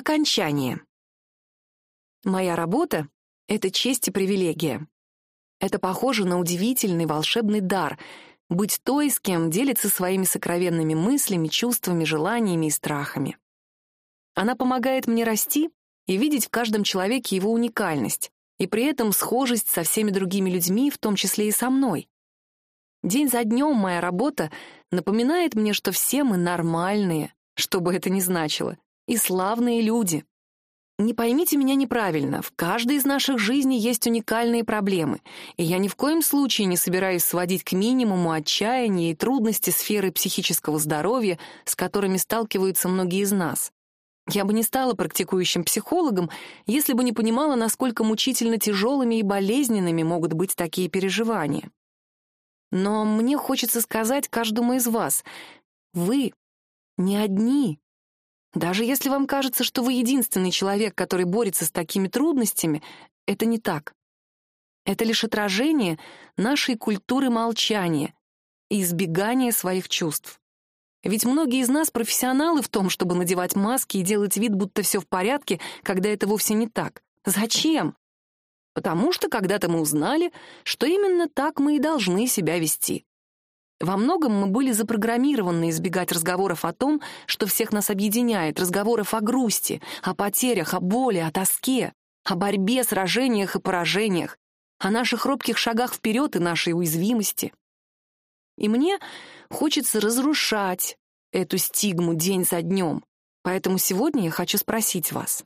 Окончание. Моя работа — это честь и привилегия. Это похоже на удивительный волшебный дар — быть той, с кем делится своими сокровенными мыслями, чувствами, желаниями и страхами. Она помогает мне расти и видеть в каждом человеке его уникальность, и при этом схожесть со всеми другими людьми, в том числе и со мной. День за днем моя работа напоминает мне, что все мы нормальные, что бы это ни значило, и славные люди. Не поймите меня неправильно, в каждой из наших жизней есть уникальные проблемы, и я ни в коем случае не собираюсь сводить к минимуму отчаяние и трудности сферы психического здоровья, с которыми сталкиваются многие из нас. Я бы не стала практикующим психологом, если бы не понимала, насколько мучительно тяжелыми и болезненными могут быть такие переживания. Но мне хочется сказать каждому из вас, вы не одни. Даже если вам кажется, что вы единственный человек, который борется с такими трудностями, это не так. Это лишь отражение нашей культуры молчания и избегания своих чувств. Ведь многие из нас профессионалы в том, чтобы надевать маски и делать вид, будто все в порядке, когда это вовсе не так. Зачем? Потому что когда-то мы узнали, что именно так мы и должны себя вести. Во многом мы были запрограммированы избегать разговоров о том, что всех нас объединяет, разговоров о грусти, о потерях, о боли, о тоске, о борьбе, сражениях и поражениях, о наших робких шагах вперед и нашей уязвимости. И мне хочется разрушать эту стигму день за днем, поэтому сегодня я хочу спросить вас.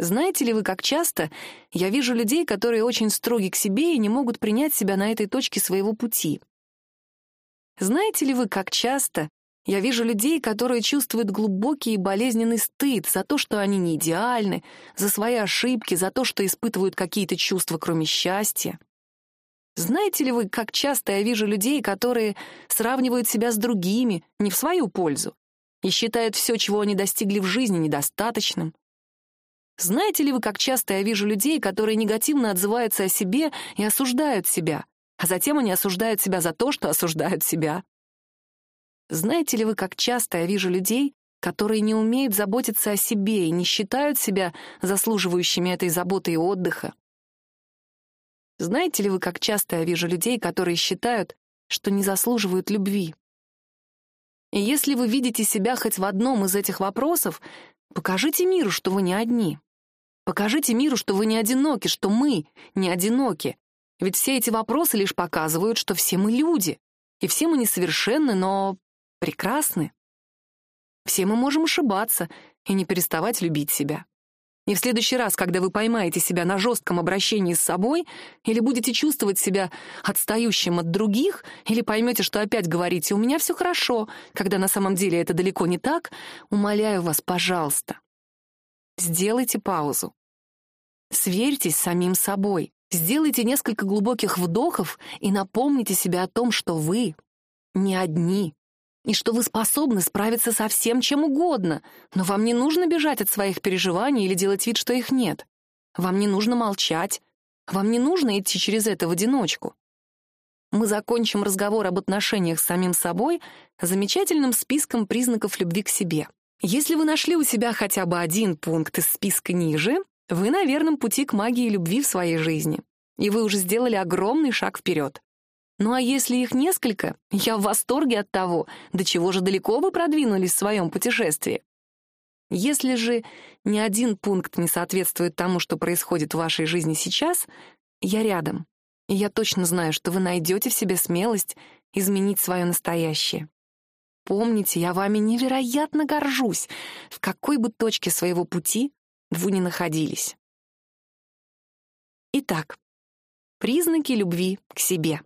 Знаете ли вы, как часто я вижу людей, которые очень строги к себе и не могут принять себя на этой точке своего пути? Знаете ли вы, как часто я вижу людей, которые чувствуют глубокий и болезненный стыд за то, что они не идеальны, за свои ошибки, за то, что испытывают какие-то чувства, кроме счастья? Знаете ли вы, как часто я вижу людей, которые сравнивают себя с другими, не в свою пользу, и считают все, чего они достигли в жизни, недостаточным? Знаете ли вы, как часто я вижу людей, которые негативно отзываются о себе и осуждают себя, а затем они осуждают себя за то, что осуждают себя. Знаете ли вы, как часто я вижу людей, которые не умеют заботиться о себе и не считают себя заслуживающими этой заботы и отдыха? Знаете ли вы, как часто я вижу людей, которые считают, что не заслуживают любви? И если вы видите себя хоть в одном из этих вопросов, покажите миру, что вы не одни. Покажите миру, что вы не одиноки, что мы не одиноки, ведь все эти вопросы лишь показывают, что все мы люди, и все мы несовершенны, но прекрасны. Все мы можем ошибаться и не переставать любить себя. И в следующий раз, когда вы поймаете себя на жестком обращении с собой, или будете чувствовать себя отстающим от других, или поймете, что опять говорите «у меня все хорошо», когда на самом деле это далеко не так, умоляю вас, пожалуйста, сделайте паузу. Сверьтесь с самим собой. Сделайте несколько глубоких вдохов и напомните себе о том, что вы не одни, и что вы способны справиться со всем, чем угодно, но вам не нужно бежать от своих переживаний или делать вид, что их нет. Вам не нужно молчать, вам не нужно идти через это в одиночку. Мы закончим разговор об отношениях с самим собой замечательным списком признаков любви к себе. Если вы нашли у себя хотя бы один пункт из списка ниже, вы на верном пути к магии любви в своей жизни, и вы уже сделали огромный шаг вперед. Ну а если их несколько, я в восторге от того, до чего же далеко вы продвинулись в своем путешествии. Если же ни один пункт не соответствует тому, что происходит в вашей жизни сейчас, я рядом, и я точно знаю, что вы найдете в себе смелость изменить свое настоящее. Помните, я вами невероятно горжусь, в какой бы точке своего пути вы не находились. Итак, признаки любви к себе.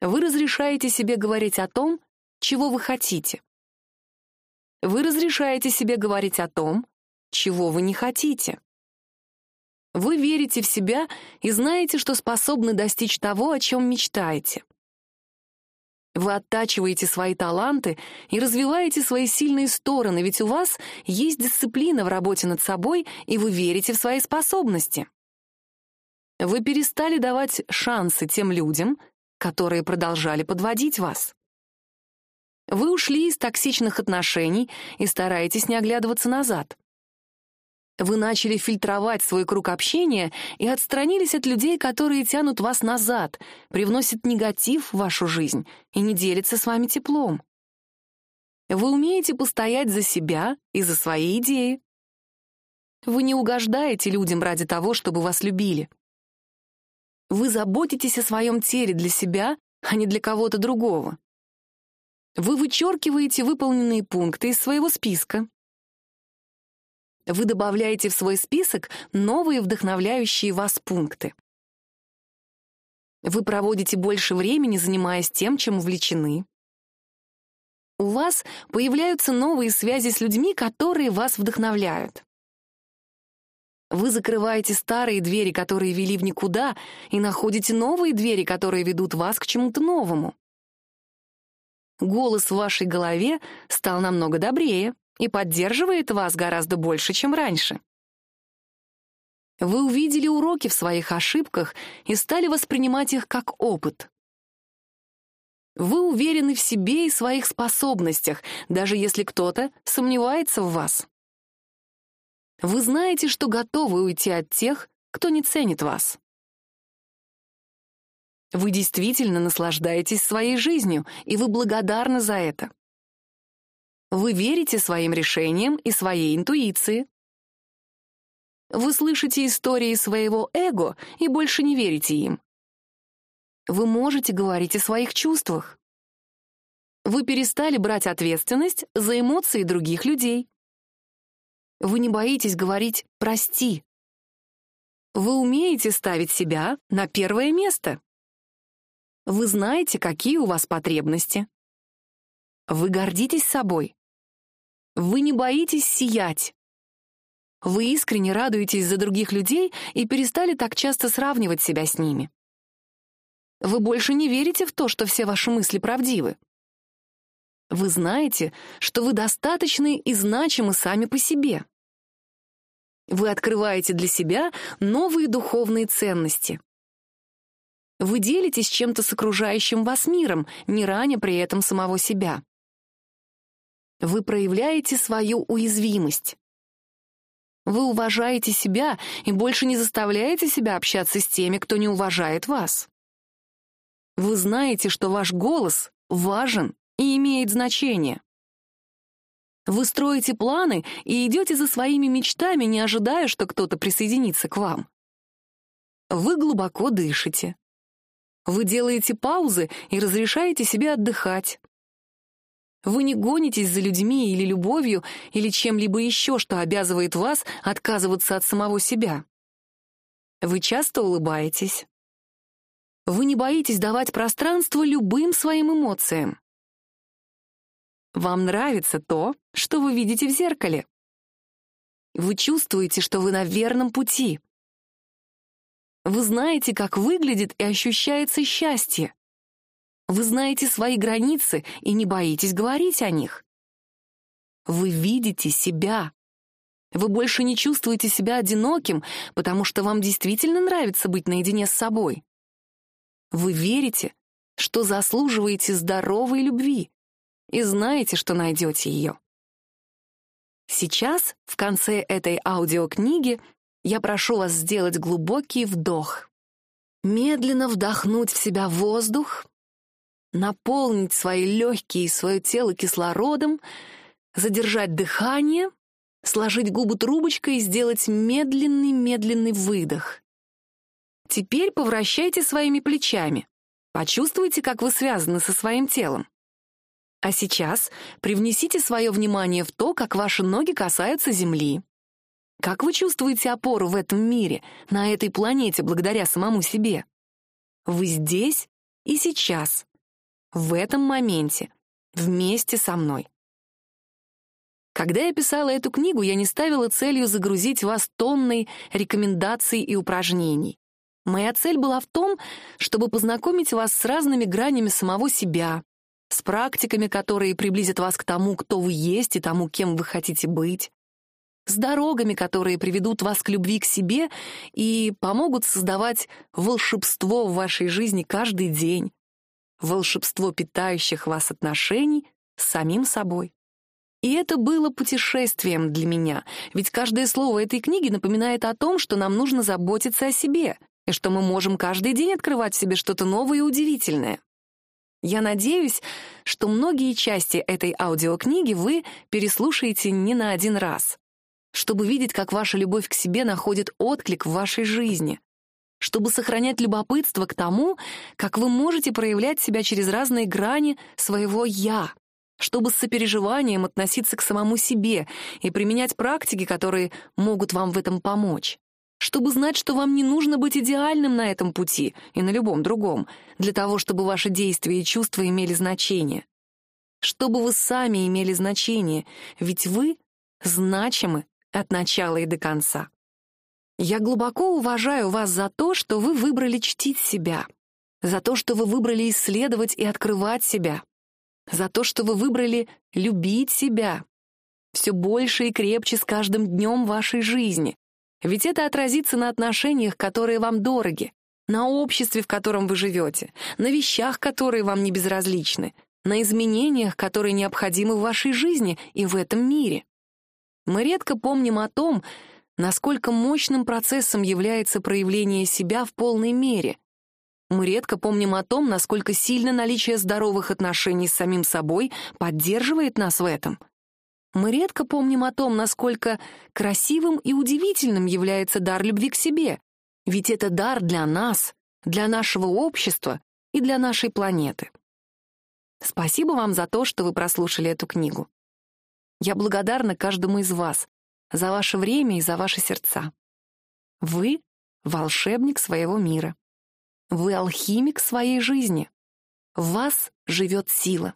Вы разрешаете себе говорить о том, чего вы хотите. Вы разрешаете себе говорить о том, чего вы не хотите. Вы верите в себя и знаете, что способны достичь того, о чем мечтаете. Вы оттачиваете свои таланты и развиваете свои сильные стороны, ведь у вас есть дисциплина в работе над собой, и вы верите в свои способности. Вы перестали давать шансы тем людям, которые продолжали подводить вас. Вы ушли из токсичных отношений и стараетесь не оглядываться назад. Вы начали фильтровать свой круг общения и отстранились от людей, которые тянут вас назад, привносят негатив в вашу жизнь и не делятся с вами теплом. Вы умеете постоять за себя и за свои идеи. Вы не угождаете людям ради того, чтобы вас любили. Вы заботитесь о своем теле для себя, а не для кого-то другого. Вы вычеркиваете выполненные пункты из своего списка. Вы добавляете в свой список новые вдохновляющие вас пункты. Вы проводите больше времени, занимаясь тем, чем увлечены. У вас появляются новые связи с людьми, которые вас вдохновляют. Вы закрываете старые двери, которые вели в никуда, и находите новые двери, которые ведут вас к чему-то новому. Голос в вашей голове стал намного добрее и поддерживает вас гораздо больше, чем раньше. Вы увидели уроки в своих ошибках и стали воспринимать их как опыт. Вы уверены в себе и своих способностях, даже если кто-то сомневается в вас. Вы знаете, что готовы уйти от тех, кто не ценит вас. Вы действительно наслаждаетесь своей жизнью, и вы благодарны за это. Вы верите своим решениям и своей интуиции. Вы слышите истории своего эго и больше не верите им. Вы можете говорить о своих чувствах. Вы перестали брать ответственность за эмоции других людей. Вы не боитесь говорить «прости». Вы умеете ставить себя на первое место. Вы знаете, какие у вас потребности. Вы гордитесь собой. Вы не боитесь сиять. Вы искренне радуетесь за других людей и перестали так часто сравнивать себя с ними. Вы больше не верите в то, что все ваши мысли правдивы. Вы знаете, что вы достаточны и значимы сами по себе. Вы открываете для себя новые духовные ценности. Вы делитесь чем-то с окружающим вас миром, не раня при этом самого себя. Вы проявляете свою уязвимость. Вы уважаете себя и больше не заставляете себя общаться с теми, кто не уважает вас. Вы знаете, что ваш голос важен и имеет значение. Вы строите планы и идете за своими мечтами, не ожидая, что кто-то присоединится к вам. Вы глубоко дышите. Вы делаете паузы и разрешаете себе отдыхать. Вы не гонитесь за людьми или любовью, или чем-либо еще, что обязывает вас отказываться от самого себя. Вы часто улыбаетесь. Вы не боитесь давать пространство любым своим эмоциям. Вам нравится то, что вы видите в зеркале. Вы чувствуете, что вы на верном пути. Вы знаете, как выглядит и ощущается счастье. Вы знаете свои границы и не боитесь говорить о них. Вы видите себя. Вы больше не чувствуете себя одиноким, потому что вам действительно нравится быть наедине с собой. Вы верите, что заслуживаете здоровой любви и знаете, что найдете ее. Сейчас, в конце этой аудиокниги, я прошу вас сделать глубокий вдох. Медленно вдохнуть в себя воздух, наполнить свои легкие и свое тело кислородом, задержать дыхание, сложить губы трубочкой и сделать медленный-медленный выдох. Теперь повращайте своими плечами. Почувствуйте, как вы связаны со своим телом. А сейчас привнесите свое внимание в то, как ваши ноги касаются земли. Как вы чувствуете опору в этом мире, на этой планете, благодаря самому себе? Вы здесь и сейчас, в этом моменте, вместе со мной. Когда я писала эту книгу, я не ставила целью загрузить вас тонной рекомендаций и упражнений. Моя цель была в том, чтобы познакомить вас с разными гранями самого себя, с практиками, которые приблизят вас к тому, кто вы есть и тому, кем вы хотите быть, с дорогами, которые приведут вас к любви к себе и помогут создавать волшебство в вашей жизни каждый день, волшебство питающих вас отношений с самим собой. И это было путешествием для меня, ведь каждое слово этой книги напоминает о том, что нам нужно заботиться о себе, и что мы можем каждый день открывать в себе что-то новое и удивительное. Я надеюсь, что многие части этой аудиокниги вы переслушаете не на один раз, чтобы видеть, как ваша любовь к себе находит отклик в вашей жизни, чтобы сохранять любопытство к тому, как вы можете проявлять себя через разные грани своего «я», чтобы с сопереживанием относиться к самому себе и применять практики, которые могут вам в этом помочь чтобы знать, что вам не нужно быть идеальным на этом пути и на любом другом, для того, чтобы ваши действия и чувства имели значение. Чтобы вы сами имели значение, ведь вы значимы от начала и до конца. Я глубоко уважаю вас за то, что вы выбрали чтить себя, за то, что вы выбрали исследовать и открывать себя, за то, что вы выбрали любить себя все больше и крепче с каждым днем вашей жизни, ведь это отразится на отношениях, которые вам дороги, на обществе, в котором вы живете, на вещах, которые вам не безразличны, на изменениях, которые необходимы в вашей жизни и в этом мире. Мы редко помним о том, насколько мощным процессом является проявление себя в полной мере. Мы редко помним о том, насколько сильно наличие здоровых отношений с самим собой поддерживает нас в этом — мы редко помним о том, насколько красивым и удивительным является дар любви к себе, ведь это дар для нас, для нашего общества и для нашей планеты. Спасибо вам за то, что вы прослушали эту книгу. Я благодарна каждому из вас за ваше время и за ваши сердца. Вы — волшебник своего мира. Вы — алхимик своей жизни. В вас живет сила.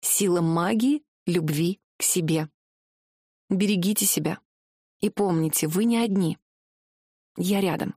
Сила магии, любви к себе. Берегите себя. И помните, вы не одни. Я рядом.